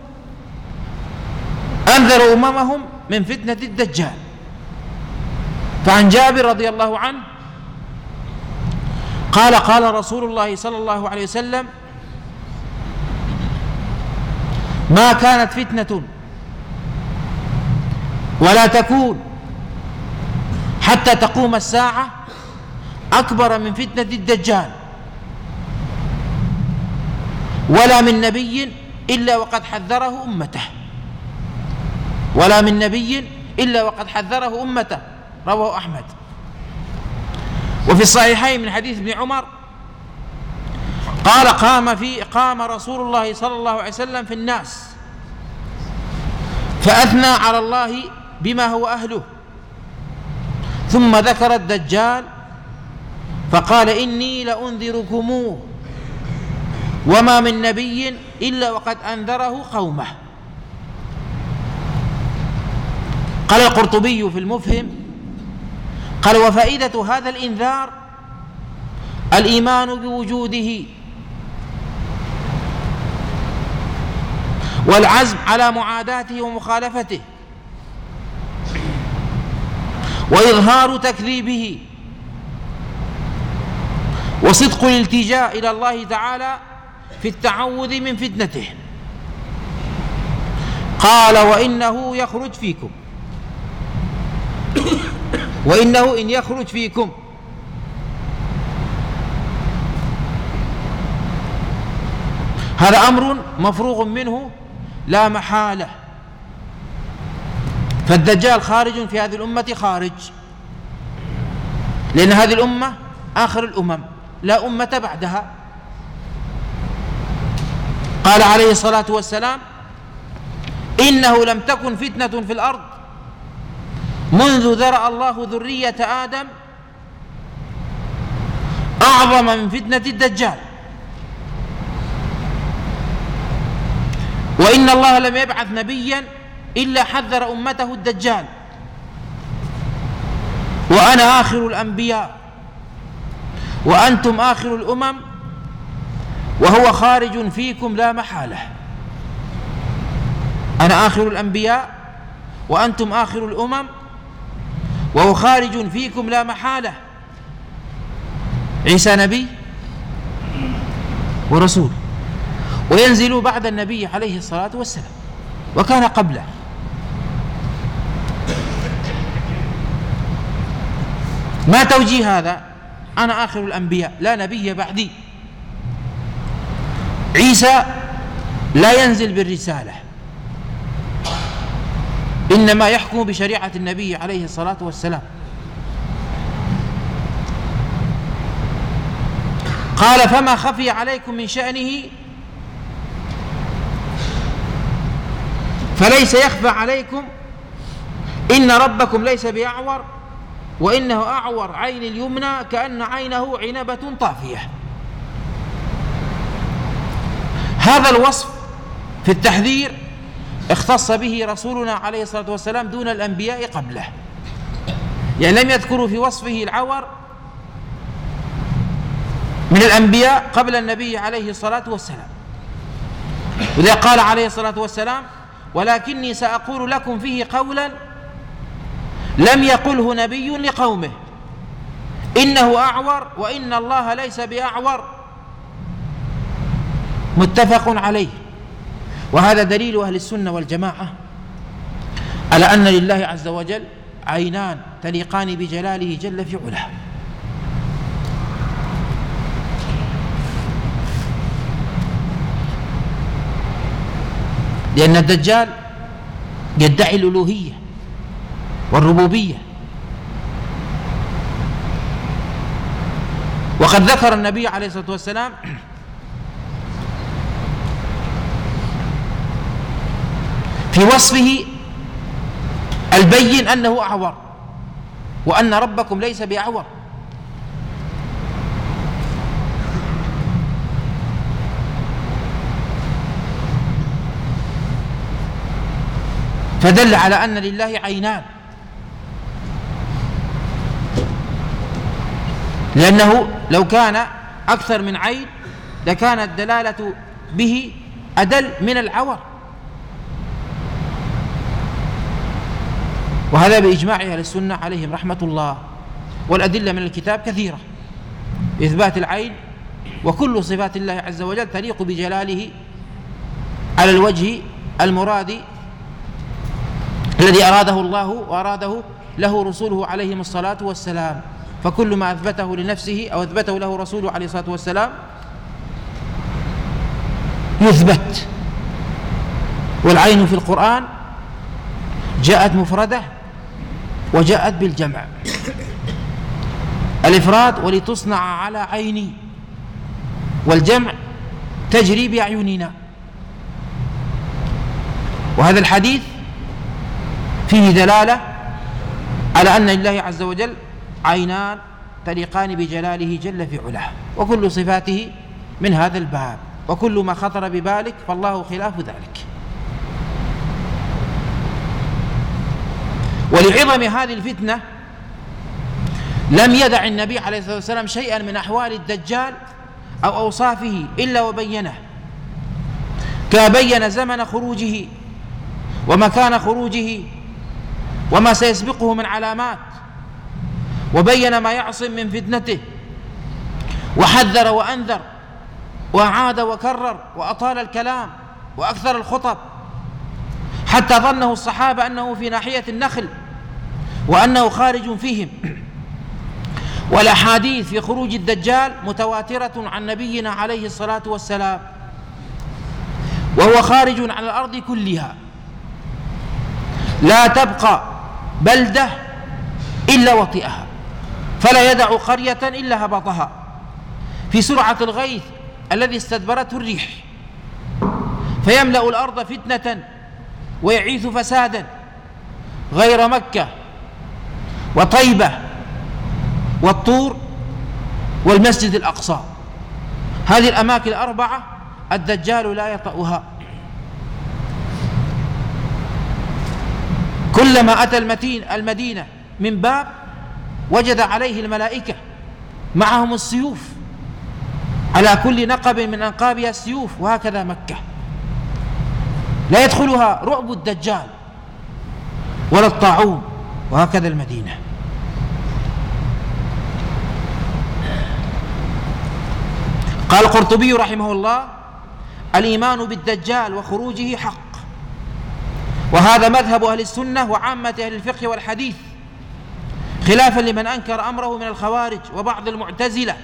أنذروا أممهم من فتنة الدجال. فعن جابر رضي الله عنه قال قال رسول الله صلى الله عليه وسلم ما كانت فتنة. ولا تكون. حتى تقوم الساعة أكبر من فتنة الدجال. ولا من نبي إلا وقد حذره أمته. ولا من نبي إلا وقد حذره أمته. رواه أحمد. وفي الصحيحين من حديث ابن عمر قال قام في قام رسول الله صلى الله عليه وسلم في الناس فأثنى على الله بما هو أهله. ثم ذكر الدجال فقال إني لأنذركموه وما من نبي إلا وقد أنذره قومه. قال القرطبي في المفهم قال وفائدة هذا الإنذار الإيمان بوجوده. والعزم على معاداته ومخالفته. وإظهار تكذيبه. وصدق الالتجاء إلى الله تعالى في التعوذ من فتنته. قال وإنه يخرج فيكم. وإنه إن يخرج فيكم. هذا أمر مفروغ منه لا محالة. فالدجال خارج في هذه الأمة خارج. لأن هذه الأمة آخر الأمم لا أمة بعدها. قال عليه الصلاة والسلام إنه لم تكن فتنة في الأرض. منذ ذرأ الله ذرية آدم أعظم من فتنة الدجال. وإن الله لم يبعث نبيا إلا حذر أمته الدجال. وأنا آخر الأنبياء. وأنتم آخر الأمم. وهو خارج فيكم لا محالة. أنا آخر الأنبياء. وأنتم آخر الأمم. وهو خارج فيكم لا محالة. عيسى نبي ورسول. وينزل بعد النبي عليه الصلاة والسلام وكان قبله. ما توجيه هذا؟ أنا آخر الأنبياء لا نبي بعدي. عيسى لا ينزل بالرسالة. إنما يحكم بشريعة النبي عليه الصلاة والسلام. قال فما خفي عليكم من شأنه فليس يخفى عليكم إن ربكم ليس بأعور وإنه أعور عين اليمنى كأن عينه عنبة طافية. هذا الوصف في التحذير اختص به رسولنا عليه الصلاة والسلام دون الأنبياء قبله. يعني لم يذكروا في وصفه العور من الأنبياء قبل النبي عليه الصلاة والسلام. وإذا قال عليه الصلاة والسلام ولكني سأقول لكم فيه قولا لم يقله نبي لقومه. إنه أعور وإن الله ليس بأعور. متفق عليه. وهذا دليل أهل السنة والجماعة على أن لله عز وجل عينان تليقان بجلاله جل في علاه. لأن الدجال يدعي الألوهية والربوبية. وقد ذكر النبي عليه الصلاة والسلام في وصفه البين أنه أعور وأن ربكم ليس بأعور فدل على أن لله عينان. لأنه لو كان أكثر من عين لكانت الدلالة به أدل من العور. وهذا بإجماع أهل السنة عليهم رحمة الله والأدلة من الكتاب كثيرة. إثبات العين وكل صفات الله عز وجل تليق بجلاله على الوجه المراد الذي أراده الله وأراده له رسوله عليهم الصلاة والسلام. فكل ما أثبته لنفسه أو أثبته له رسوله عليه الصلاة والسلام يثبت. والعين في القرآن جاءت مفردة وجاءت بالجمع. الإفراد ولتصنع على عيني. والجمع تجري بأعيننا وهذا الحديث فيه دلالة على أن لله عز وجل عينان تليقان بجلاله جل في علاه وكل صفاته من هذا الباب وكل ما خطر ببالك فالله خلاف ذلك. ولعظم هذه الفتنة لم يدع النبي عليه الصلاة والسلام شيئا من أحوال الدجال أو أوصافه إلا وبينه. كبين زمن خروجه ومكان خروجه وما سيسبقه من علامات. وبين ما يعصم من فتنته. وحذر وأنذر. وأعاد وكرر. وأطال الكلام. وأكثر الخطب. حتى ظنه الصحابة أنه في ناحية النخل. وأنه خارج فيهم. والأحاديث في خروج الدجال متواترة عن نبينا عليه الصلاة والسلام. وهو خارج على الأرض كلها. لا تبقى بلدة إلا وطئها فلا يدع قرية إلا هبطها. في سرعة الغيث الذي استدبرته الريح فيملأ الأرض فتنة ويعيث فسادا غير مكة وطيبة والطور والمسجد الأقصى. هذه الأماكن الأربعة الدجال لا يطأها. كلما أتى المتين المدينة من باب وجد عليه الملائكة معهم السيوف. على كل نقب من أنقابها السيوف وهكذا مكة. لا يدخلها رعب الدجال ولا الطاعون وهكذا المدينة. قال القرطبي رحمه الله الإيمان بالدجال وخروجه حق. وهذا مذهب أهل السنة وعامة أهل الفقه والحديث خلافا لمن أنكر أمره من الخوارج وبعض المعتزلة.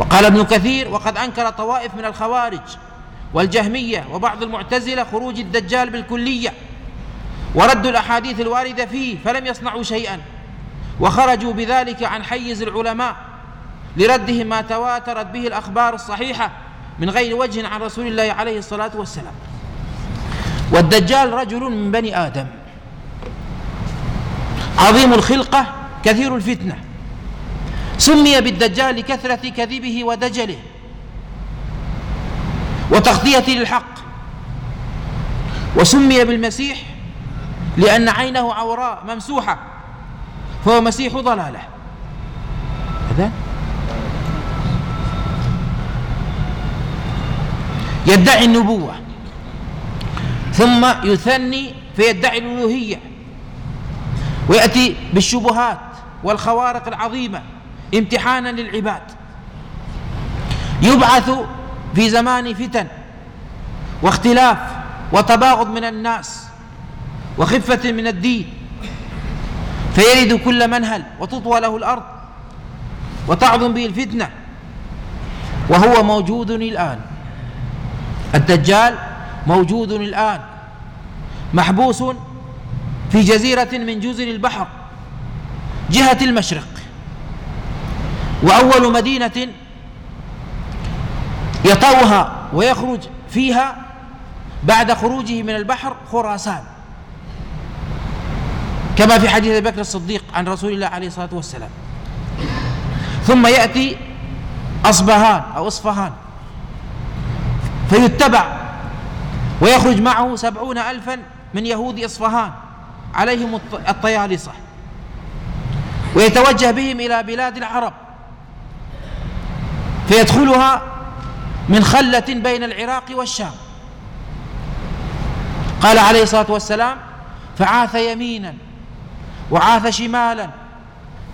وقال ابن كثير وقد أنكر طوائف من الخوارج والجهمية وبعض المعتزلة خروج الدجال بالكلية وردوا الأحاديث الواردة فيه فلم يصنعوا شيئا وخرجوا بذلك عن حيز العلماء لردهم ما تواترت به الأخبار الصحيحة من غير وجه عن رسول الله عليه الصلاة والسلام. والدجال رجل من بني آدم. عظيم الخلقة كثير الفتنة. سمي بالدجال لكثرة كذبه ودجله. وتغطيته للحق. وسمي بالمسيح لأن عينه عوراء ممسوحة فهو مسيح ضلالة. هذا يدعي النبوة. ثم يثني فيدعي الألوهية ويأتي بالشبهات والخوارق العظيمة امتحانا للعباد. يبعث في زمان فتن واختلاف وتباغض من الناس وخفة من الدين فيرد كل منهل وتطوى له الأرض وتعظم به الفتنة. وهو موجود الآن. الدجال موجود الآن محبوس في جزيرة من جزر البحر جهة المشرق وأول مدينة يطوها ويخرج فيها بعد خروجه من البحر خراسان. كما في حديث أبي بكر الصديق عن رسول الله عليه الصلاة والسلام. ثم يأتي أصبهان أو إصفهان فيتبع ويخرج معه سبعون ألفا من يهود إصفهان. عليهم الطيالصة ويتوجه بهم إلى بلاد العرب. فيدخلها من خلة بين العراق والشام. قال عليه الصلاة والسلام فعاث يمينا وعاث شمالا.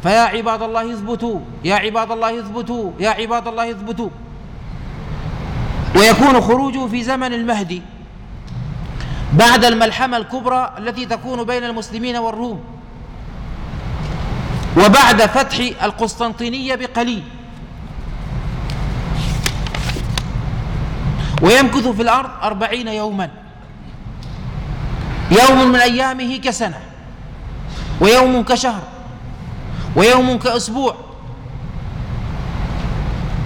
فيا عباد الله اثبتوا يا عباد الله اثبتوا يا عباد الله اثبتوا. ويكون خروجه في زمن المهدي. بعد الملحمة الكبرى التي تكون بين المسلمين والروم. وبعد فتح القسطنطينية بقليل. ويمكث في الأرض أربعين يوما. يوم من أيامه كسنة. ويوم كشهر. ويوم كأسبوع.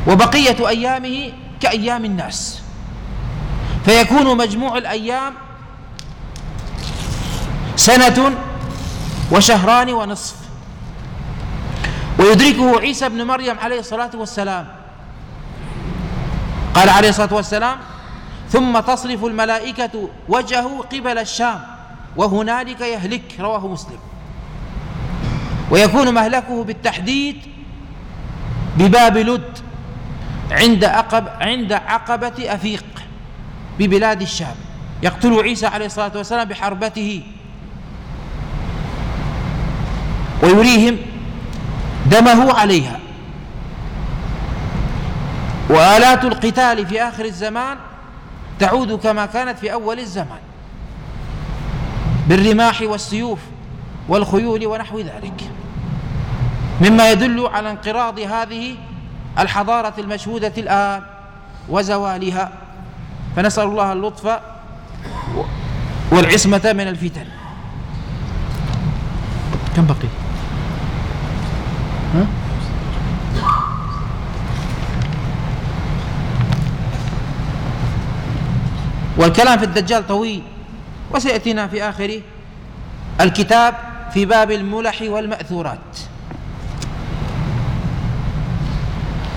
وبقية أيامه كأيام الناس. فيكون مجموع الأيام سنة وشهران ونصف. ويدركه عيسى بن مريم عليه الصلاة والسلام. قال عليه الصلاة والسلام ثم تصرف الملائكة وجهه قبل الشام وهنالك يهلك. رواه مسلم. ويكون مهلكه بالتحديد بباب لد عند عقب عند عقبة أفيق ببلاد الشام. يقتل عيسى عليه الصلاة والسلام بحربته. ويريهم دمه عليها. وآلات القتال في آخر الزمان تعود كما كانت في أول الزمان بالرماح والسيوف والخيول ونحو ذلك. مما يدل على انقراض هذه الحضارة المشهودة الآن وزوالها. فنسأل الله اللطف والعصمة من الفتن. كم بقي؟ والكلام في الدجال طويل وسيأتينا في آخر الكتاب في باب الملح والمأثورات.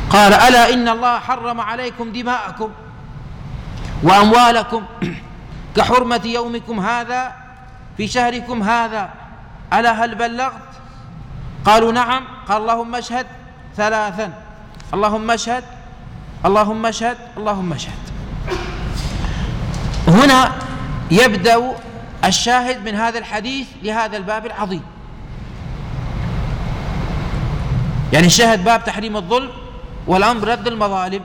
قال ألا إن الله حرم عليكم دماءكم وأموالكم كحرمة يومكم هذا في شهركم هذا ألا هل بلغت؟ قالوا نعم. قال اللهم اشهد ثلاثا. اللهم اشهد اللهم اشهد اللهم اشهد. هنا يبدأ الشاهد من هذا الحديث لهذا الباب العظيم. يعني الشاهد باب تحريم الظلم والأمر رد المظالم.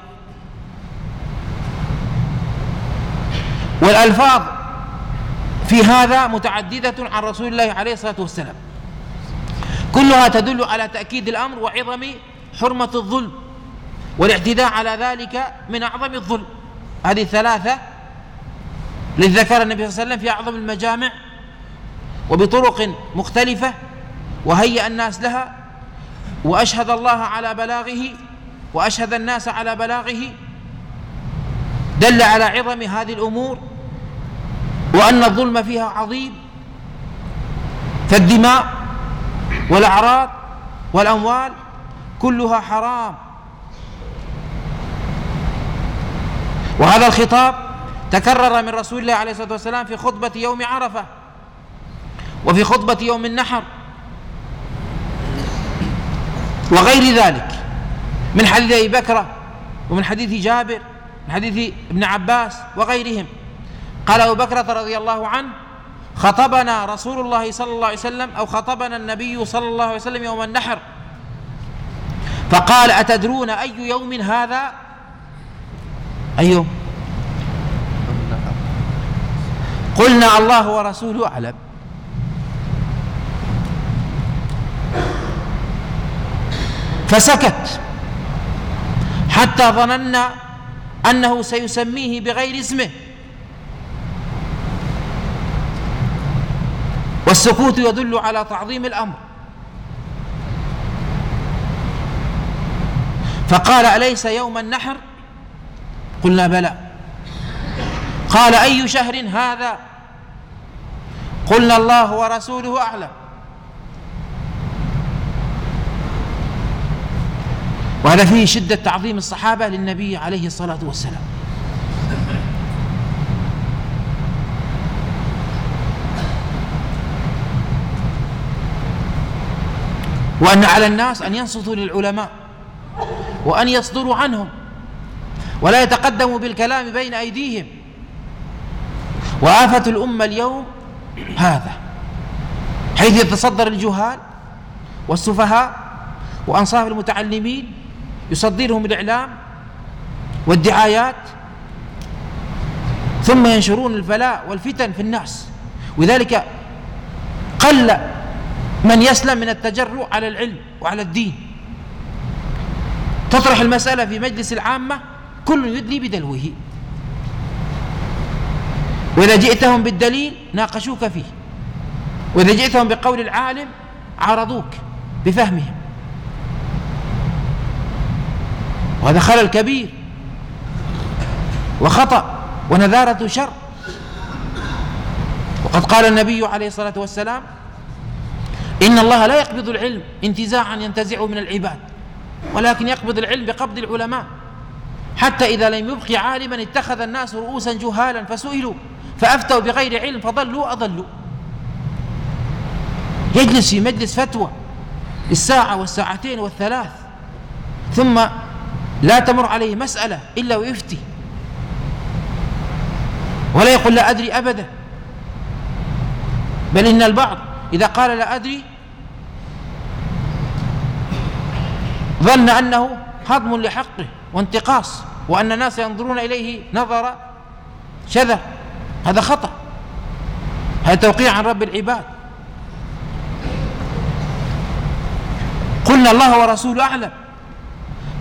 والألفاظ في هذا متعددة عن رسول الله عليه الصلاة والسلام. كلها تدل على تأكيد الأمر وعظم حرمة الظلم والاعتداء على ذلك من أعظم الظلم. هذه الثلاثة لذكر النبي صلى الله عليه وسلم في أعظم المجامع وبطرق مختلفة وهيأ الناس لها وأشهد الله على بلاغه وأشهد الناس على بلاغه دل على عظم هذه الأمور وأن الظلم فيها عظيم فالدماء والأعراض والأموال كلها حرام. وهذا الخطاب تكرر من رسول الله عليه الصلاة والسلام في خطبة يوم عرفة وفي خطبة يوم النحر وغير ذلك من حديث أبي بكرة ومن حديث جابر من حديث ابن عباس وغيرهم. قال أبو بكرة رضي الله عنه خطبنا رسول الله صلى الله عليه وسلم أو خطبنا النبي صلى الله عليه وسلم يوم النحر. فقال أتدرون أي يوم هذا؟ أي يوم؟ قلنا الله ورسوله أعلم. فسكت. حتى ظننا أنه سيسميه بغير اسمه. والسكوت يدل على تعظيم الأمر. فقال أليس يوم النحر؟ قلنا بلى. قال أي شهر هذا؟ قلنا الله ورسوله أعلم. وهذا فيه شدة تعظيم الصحابة للنبي عليه الصلاة والسلام. وأن على الناس أن ينصتوا للعلماء وأن يصدروا عنهم ولا يتقدموا بالكلام بين أيديهم. وآفة الأمة اليوم هذا حيث يتصدر الجهال والسفهاء وأنصاف المتعلمين يصدرهم الإعلام والدعايات ثم ينشرون البلاء والفتن في الناس. ولذلك قل من يسلم من التجرؤ على العلم وعلى الدين. تطرح المسألة في مجلس العامة كل يدلي بدلوه. وإذا جئتهم بالدليل ناقشوك فيه. وإذا جئتهم بقول العالم عارضوك بفهمهم. وهذا خلل كبير وخطأ ونذارة شر. وقد قال النبي عليه الصلاة والسلام إن الله لا يقبض العلم انتزاعا ينتزعه من العباد ولكن يقبض العلم بقبض العلماء. حتى إذا لم يبق عالما اتخذ الناس رؤوسا جهالا فسئلوا فأفتوا بغير علم فضلوا أضلوا. يجلس في مجلس فتوى الساعة والساعتين والثلاث ثم لا تمر عليه مسألة إلا ويفتي. ولا يقول لا أدري أبدا بل إن البعض إذا قال لا أدري ظن أنه هضم لحقه وانتقاص وأن الناس ينظرون إليه نظر شذا. هذا خطأ. هذا توقيع عن رب العباد. قلنا الله ورسوله أعلم.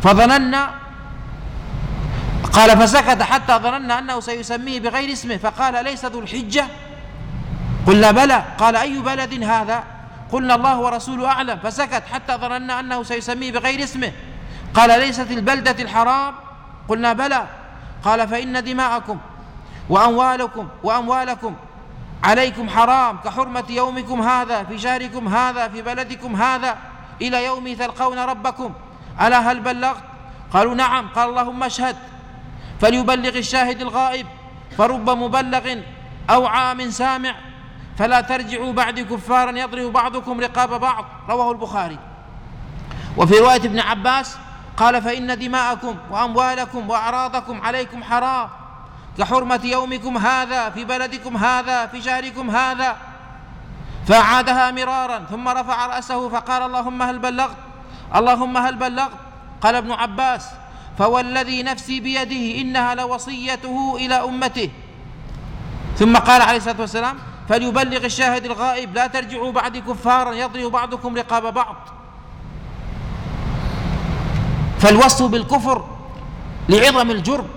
فظننا قال فسكت حتى ظننا أنه سيسميه بغير اسمه فقال ليس ذو الحجة؟ قلنا بلى. قال أي بلد هذا؟ قلنا الله ورسوله أعلم فسكت حتى ظننا أنه سيسميه بغير اسمه. قال ليست البلدة الحرام؟ قلنا بلى. قال فإن دماءكم وأموالكم وأموالكم عليكم حرام كحرمة يومكم هذا في شهركم هذا في بلدكم هذا إلى يوم تلقون ربكم. ألا هل بلغت؟ قالوا نعم. قال اللهم اشهد. فليبلغ الشاهد الغائب فرب مبلغ أو عام سامع فلا ترجعوا بعد كفارا يضرب بعضكم رقاب بعض. رواه البخاري. وفي رواية ابن عباس قال فإن دماءكم وأموالكم وأعراضكم عليكم حرام. كحرمة يومكم هذا في بلدكم هذا في شهركم هذا. فأعادها مرارا ثم رفع رأسه فقال اللهم هل بلغت؟ اللهم هل بلغت؟ قال ابن عباس فوالذي نفسي بيده إنها لوصيته إلى أمته. ثم قال عليه الصلاة والسلام فليبلغ الشاهد الغائب لا ترجعوا بعد كفارا يضرب بعضكم رقاب بعض. فالوصف بالكفر لعظم الجرم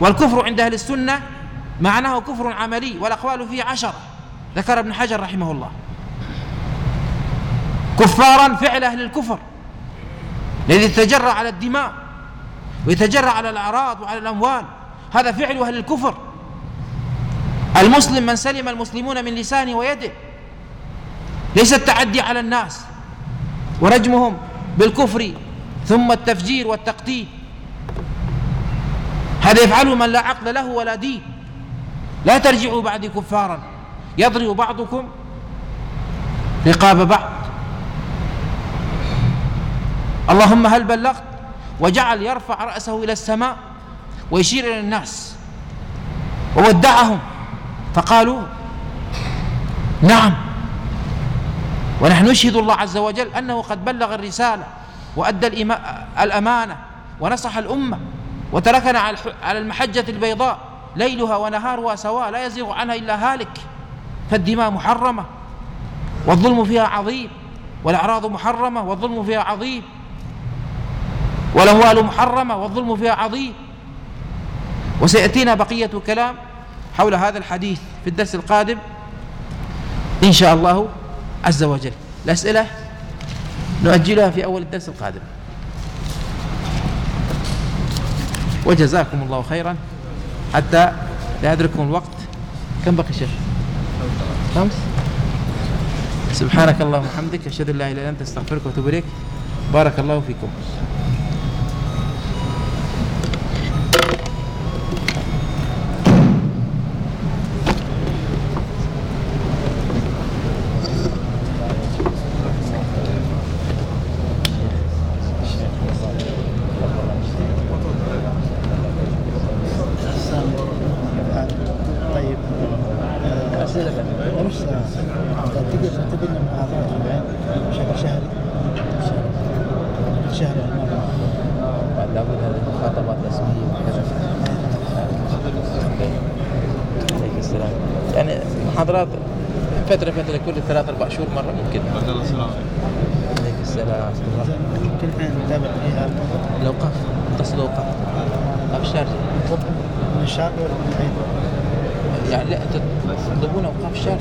والكفر عند أهل السنة معناه كفر عملي والأقوال فيه عشرة. ذكر ابن حجر رحمه الله. كفارا فعل أهل الكفر الذي يتجرى على الدماء ويتجرى على الأعراض وعلى الأموال. هذا فعل أهل الكفر. المسلم من سلم المسلمون من لسانه ويده. ليس التعدي على الناس ورجمهم بالكفر ثم التفجير والتقتيل. هذا يفعله من لا عقل له ولا دين. لا ترجعوا بعد كفارا. يضرب بعضكم رقاب بعض. اللهم هل بلغت وجعل يرفع رأسه إلى السماء ويشير إلى الناس وودعهم فقالوا نعم. ونحن نشهد الله عز وجل أنه قد بلغ الرسالة وأدى الأمانة ونصح الأمة وتركنا على المحجة البيضاء ليلها ونهارها سواء لا يزيغ عنها إلا هالك. فالدماء محرمة والظلم فيها عظيم والأعراض محرمة والظلم فيها عظيم والأموال محرمة والظلم فيها عظيم. وسيأتينا بقية كلام حول هذا الحديث في الدرس القادم إن شاء الله عز وجل. الأسئلة نؤجلها في أول الدرس القادم. وجزاكم الله خيرا. حتى لا يدركم الوقت. كم بقي شيخ؟ خمس. سبحانك اللهم وبحمدك أشهد أن لا إله إلا أنت أستغفرك وأتوب إليك. بارك الله فيكم. فترة فترة كل ثلاث أربع شهور مرة ممكن. الله السلام. عليك السلام. كل حين نتابع فيها. الأوقاف. تصل الأوقاف. أوقاف الشارجة من الشارجة ولا من العين؟ يعني لا أنت تطلبون أوقاف الشارجة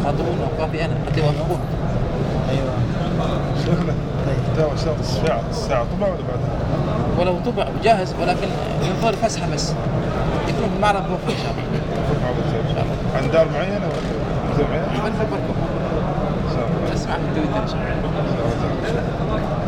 تخاطبون أوقافي أنا. حتى يوافقون. أيوه. شيخنا طيب. الساعة الساعة طبع ولا بعدها؟ ولو طبع جاهز ولكن ينظر فسحة بس. يكون في المعرض بوفر إن شاء الله. إن شاء الله. عن دار معينة جميعا نخبركم نسمع من تويتر ان